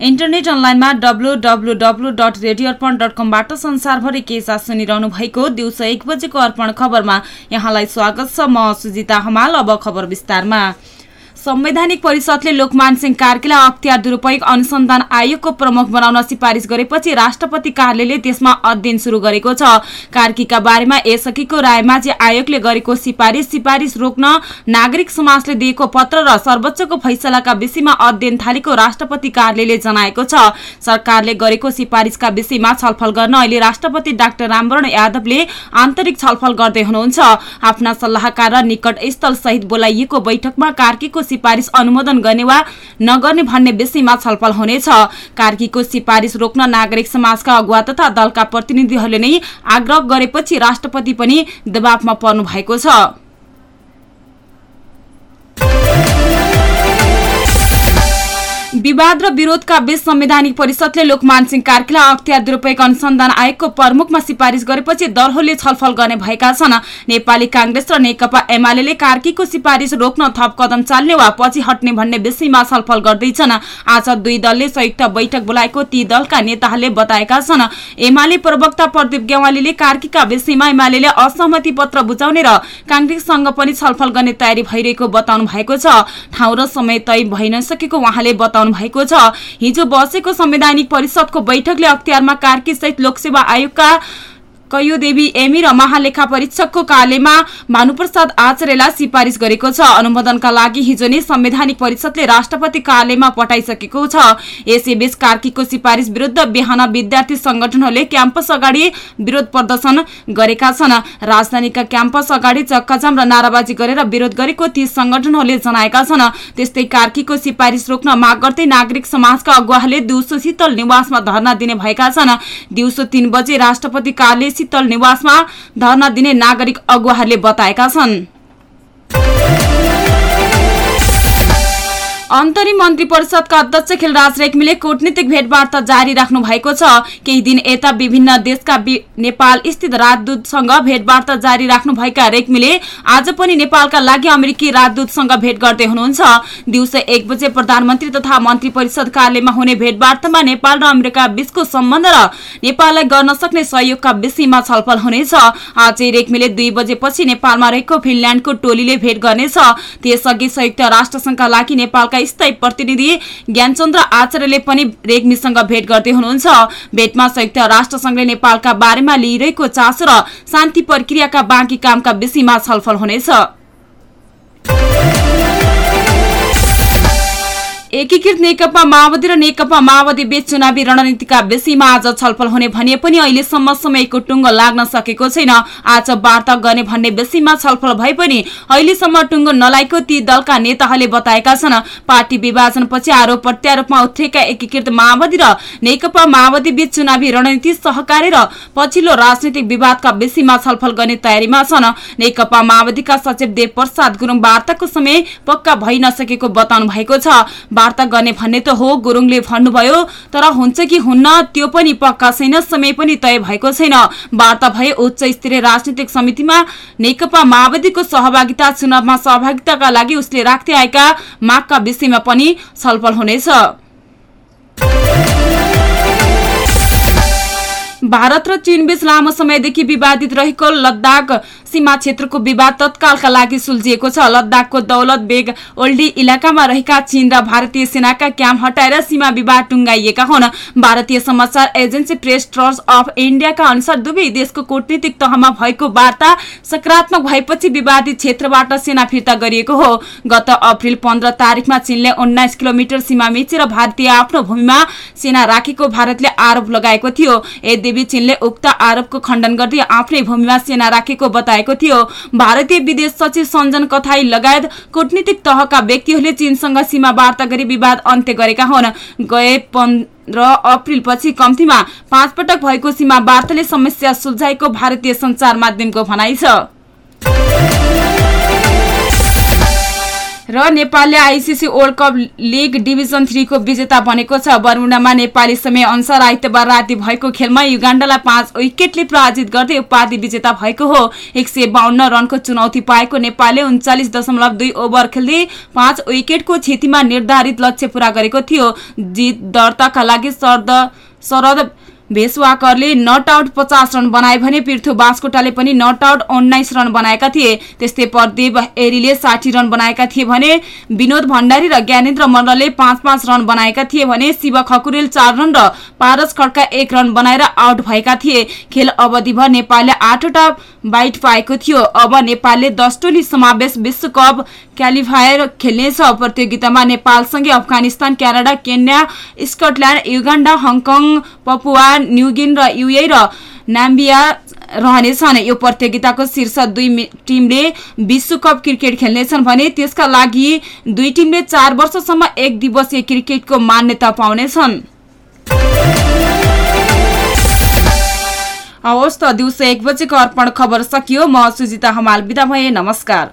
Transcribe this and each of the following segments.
Internet अनलाइनमा W W W dot radio Arpan dot कमबाट संसारभरि के साथ सुनिरहनु भएको दिउँसो एक बजेको अर्पण खबरमा। यहाँलाई स्वागत छ म सुजिता हमाल अब खबर विस्तारमा। संवैधानिक परिषदले लोकमान सिंह कार्कीलाई अख्तियार दुरूपयोग अनुसन्धान आयोगको प्रमुख बनाउन सिफारिस गरेपछि राष्ट्रपति कार्यालयले त्यसमा अध्ययन शुरू गरेको छ। कार्कीका बारेमा यसअघिको रायमाझी आयोगले गरेको सिफारिस सिफारिस रोक्न नागरिक समाजले दिएको पत्र र सर्वोच्चको फैसलाका विषयमा अध्ययन थालेको राष्ट्रपति कार्यालयले जनाएको छ। सरकारले गरेको सिफारिसका विषयमा छलफल गर्न अहिले राष्ट्रपति डाक्टर रामवरण यादवले आन्तरिक छलफल गर्दै हुनुहुन्छ। आफ्ना सल्लाहकार र निकट स्थल सहित बोलाइएको बैठकमा कार्कीको सिफारिस अनुमोदन गर्ने वा नगर्ने भन्ने विषयमा छलफल हुनेछ। कार्कीको सिफारिस रोक्न नागरिक समाजका अगुवा तथा दलका प्रतिनिधिहरूले नै आग्रह गरेपछि राष्ट्रपति पनि दबावमा पर्नु भएको छ। विवाद र विरोधका बीच संवैधानिक परिषदले लोकमान सिंह कार्कीलाई अख्तियार दुरूपयोग अनुसन्धान आयोगको प्रमुखमा सिफारिस गरेपछि दलहरूले छलफल गर्ने भएका छन्। नेपाली कांग्रेस र नेकपा एमाले कार्कीको सिफारिस रोक्न थप कदम चाल्ने वा पछि हट्ने भन्ने विषयमा छलफल गर्दैछन्। आज दुई दलले संयुक्त बैठक बोलाएको ती दलका नेताहरूले बताएका छन्। एमाले प्रवक्ता प्रदीप गेवालीले कार्कीका विषयमा एमाले असहमति पत्र बुझाउने र कांग्रेससँग पनि छलफल गर्ने तयारी भइरहेको बताउनु भएको छ। ठाउँ र समय तय भइ नसकेको उहाँले बताउनु भएको छ। हिजो बसेको संवैधानिक परिषदको बैठकले अख्तियारमा कार्की सहित लोकसेवा आयोगका कयुदेवी एमी र महालेखा परीक्षकको कार्यमा भानुप्रसाद आचार्यलाई सिफारिस गरेको छ। अनुमोदनका लागि हिजो नै संवैधानिक परिषदले राष्ट्रपति कार्यालयमा पठाइसकेको छ। यसैबीच कार्कीको सिफारिस विरुद्ध बिहान विद्यार्थी संगठनहरूले क्याम्पस अगाडि विरोध प्रदर्शन गरेका छन्। राजधानीका क्याम्पस अगाडि चक्काजाम र नाराबाजी गरेर विरोध गरेको ती संगठनहरूले जनाएका छन्। त्यस्तै कार्कीको सिफारिस रोक्न माग गर्दै नागरिक समाजका अगुवाहरूले दिउँसो शीतल निवासमा धरना दिने भएका छन्। दिउँसो तीन बजे राष्ट्रपति कार्यालय शीतल निवासमा धरना दिने नागरिक अगुवाहरूले बताएका छन्। अन्तरिम मन्त्री परिषदका अध्यक्ष खेलराज रेग्मीले कूटनीतिक भेटवार्ता जारी राख्नु भएको छ। केही दिन यता विभिन्न देशका नेपाल स्थित राजदूतसँग भेटवार्ता जारी राख्नुभएका रेग्मीले आज पनि नेपालका लागि अमेरिकी राजदूतसँग भेट गर्दै हुनुहुन्छ। दिउँसो एक बजे प्रधानमन्त्री तथा मन्त्री परिषद कार्यालयमा हुने भेटवार्तामा नेपाल र अमेरिका बीचको सम्बन्ध र नेपाललाई गर्न सक्ने सहयोगका विषयमा छलफल हुनेछ। आज रेग्मीले दुई बजेपछि नेपालमा रहेको फिनल्याण्डको टोलीले भेट गर्नेछ। त्यसअघि संयुक्त राष्ट्रसंघका लागि नेपालका स्थायी प्रतिनिधि ज्ञानचन्द्र आचार्यले पनि रेग्मीसँग भेट गर्दै हुनुहुन्छ। भेटमा संयुक्त राष्ट्रसंघले नेपालका बारेमा लिइरहेको चासो र शान्ति प्रक्रियाका बाँकी कामका विषयमा छलफल हुनेछ। एकीकृत नेकपा माओवादी र नेकपा माओवादी बीच चुनावी रणनीतिका विषयमा आज छलफल हुने भने पनि अहिलेसम्म समयको टुङ्गो लाग्न सकेको छैन। आज वार्ता गर्ने भन्ने विषयमा छलफल भए पनि अहिलेसम्म टुङ्गो नलागेको ती दलका नेताहरूले बताएका छन्। पार्टी विभाजनपछि आरोप प्रत्यारोपमा उठेका एकीकृत माओवादी र नेकपा माओवादी बीच चुनावी रणनीति सहकारी र पछिल्लो राजनैतिक विवादका विषयमा छलफल गर्ने तयारीमा छन्। नेकपा माओवादीका सचिव देव प्रसाद गुरुङ वार्ताको समय पक्का भइ नसकेको बताउनु भएको छ। वार्ता गर्ने भन्ने त हो गुरुङले भन्नुभयो। तर हुन्छ कि हुन्न त्यो पनि पक्का छैन समय पनि तय भएको छैन। वार्ता भए उच्च स्तरीय राजनीतिक समितिमा नेकपा माओवादीको सहभागिता चुनावमा सहभागिताका लागि उसले राख्दै आएका मागका विषयमा पनि छलफल हुनेछ। भारत र चीनबीच लामो समयदेखि विवादित रहेको लद्दाख सीमा क्षेत्रको विवाद तत्कालका लागि सुल्झिएको छ। लद्दाखको दौलत बेग ओल्डी इलाकामा रहेका चीन र भारतीय सेनाका क्याम्प हटाएर सीमा विवाद टुङ्गाइएका हुन्। भारतीय समाचार एजेन्सी प्रेस ट्रस्ट अफ इन्डियाका अनुसार दुवै देशको कूटनीतिक तहमा भएको वार्ता सकारात्मक भएपछि विवादित क्षेत्रबाट सेना फिर्ता गरिएको हो। गत अप्रेल पन्ध्र तारिकमा चीनले उन्नाइस किलोमिटर सीमा मिचेर भारतीय आफ्नो भूमिमा सेना राखेको भारतले आरोप लगाएको थियो। यद्यपि चीनले उक्त आरोपको खण्डन गर्दै आफ्नै भूमिमा सेना राखेको बताए भएको थियो। भारतीय विदेश सचिव सञ्जन कथाई लगायत कूटनीतिक तहका व्यक्तिहरूले चीनसँग सीमा वार्ता गरी विवाद अन्त्य गरेका हुन्। गए र अप्रेल पछि कम्तीमा पाँच पटक भएको सीमा वार्ताले समस्या सुल्झाएको भारतीय संचार माध्यमको भनाइ छ। र नेपालले ICC world cup league division थ्रीको विजेता बनेको छ। बर्मुडामा नेपाली समय अनुसार आइतबार राति भएको खेलमा युगाण्डालाई पाँच विकेटले पराजित गर्दै उपाधि विजेता भएको हो। एक रनको चुनौती पाएको नेपालले उन्चालिस दशमलव दुई ओभर खेल्दै पाँच विकेटको क्षतिमा निर्धारित लक्ष्य पूरा गरेको थियो। जित दर्ताका लागि शरद भेसवाकरले नट आउट पचास रन बनाए भने पृथु बास्कोटाले पनि नट आउट उन्नाइस रन बनाएका थिए। त्यस्तै प्रदीप एरीले साठी रन बनाएका थिए भने विनोद भण्डारी र ज्ञानेन्द्र मण्डलले पाँच पाँच रन बनाएका थिए भने शिव खकुरेल चार रन र पारस खड्का एक रन बनाएर आउट भएका थिए। खेल अवधिभर नेपालले आठवटा बाइट पाएको थियो। अब नेपालले दस टोली समावेश विश्वकप क्यालिफायर खेल्नेछ। प्रतियोगितामा नेपालसँगै Afghanistan Canada Kenya Scotland Uganda Hong Kong Papua New Guinea र युए र नाम्बिया रहनेछन् यो प्रतियोगिताको शीर्ष दुई टिमले विश्वकप क्रिकेट खेल्नेछन् भने त्यसका लागि दुई टिमले चार वर्षसम्म एक दिवसीय क्रिकेटको मान्यता पाउनेछन्। हवस् त दिउँसो एक बजेको अर्पण खबर सकियो। म सुजिता हमाल बिदा भए नमस्कार।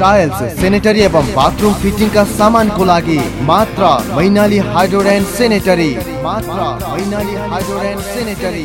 Tiles sanitary एवं बाथरूम फिटिङका सामानको लागि मात्र मैनाली हाइड्रोड सेनेटरी मात्र मैनाली हाइड्रोड सेनेटरी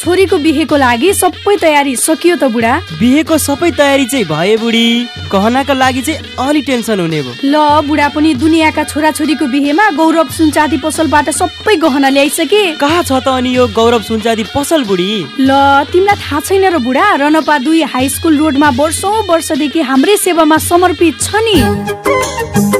छोरीको बिहेको लागि सबै तयारी सकियो त बुढा। बिहेको सबै तयारी चाहिँ भए बुढी। कहनाको लागि चाहिँ अलि टेन्सन हुने भयो। ल बुढा पनि दुनियाँका छोराछोरीको बिहेमा गौरव सुनचाँदी पसलबाट सबै गहना ल्याइसके। कहाँ छ त अनि यो गौरव सुनचाँदी पसल बुढी? ल तिमीलाई थाहा छैन र बुढा रनपा दुई हाई स्कुल रोडमा वर्षौँ वर्षदेखि हाम्रै सेवामा समर्पित छ नि।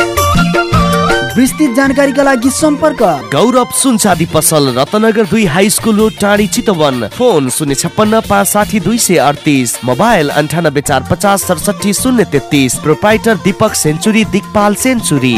विस्तृत जानकारीका लागि सम्पर्क। गौरव सुनचादी पसल रत्नगर दुई हाई स्कुल रोड टाढी चितवन। फोन शून्य छप्पन्न पाँच साठी दुई सय अडतिस। मोबाइल अन्ठानब्बे चार पचास सडसठी शून्य तेत्तिस। Proprietor Deepak century Digpal century.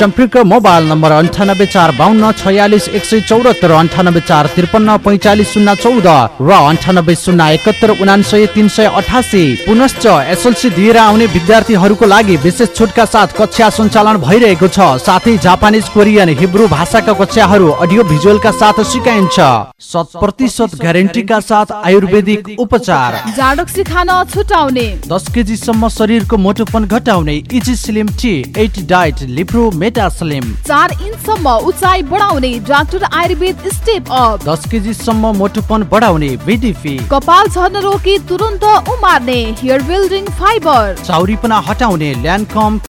सम्पर्क मोबाइल नम्बर अन्ठानब्बे चार बाहन्न छयालिस एक सय चौरात्तर अन्ठानब्बे चार त्रिपन्न पैँचालिस शून्य चौध र अन्ठानब्बे शून्य एकहत्तर उनासय तिन सय अठासी। पुनश्च एसएलसी दिएर आउने विद्यार्थीहरूको लागि विशेष छुटका साथ कक्षा सञ्चालन भइरहेको छ। साथै जापानिज कोरियन हिब्रू भाषाका कक्षाहरू अडियो भिजुअलका साथ सिकाइन्छ। शत प्रतिशत ग्यारेन्टीका साथ आयुर्वेदिक उपचार। जाडक्सी खान छुटाउने। दस केजीसम्म शरीरको मोटोपन घटाउने easy slim tea eight diet लिप्रो slim चार इन्चसम्म उचाइ बढाउने डाक्टर आयुर्वेद स्टेप अप। दस केजीसम्म मोटोपन बढाउने बिडिपी कपाल झर्न रोकी तुरन्त उमार्ने हेयर बिल्डिङ फाइबर। चाउरीपना हटाउने ल्यान्डकम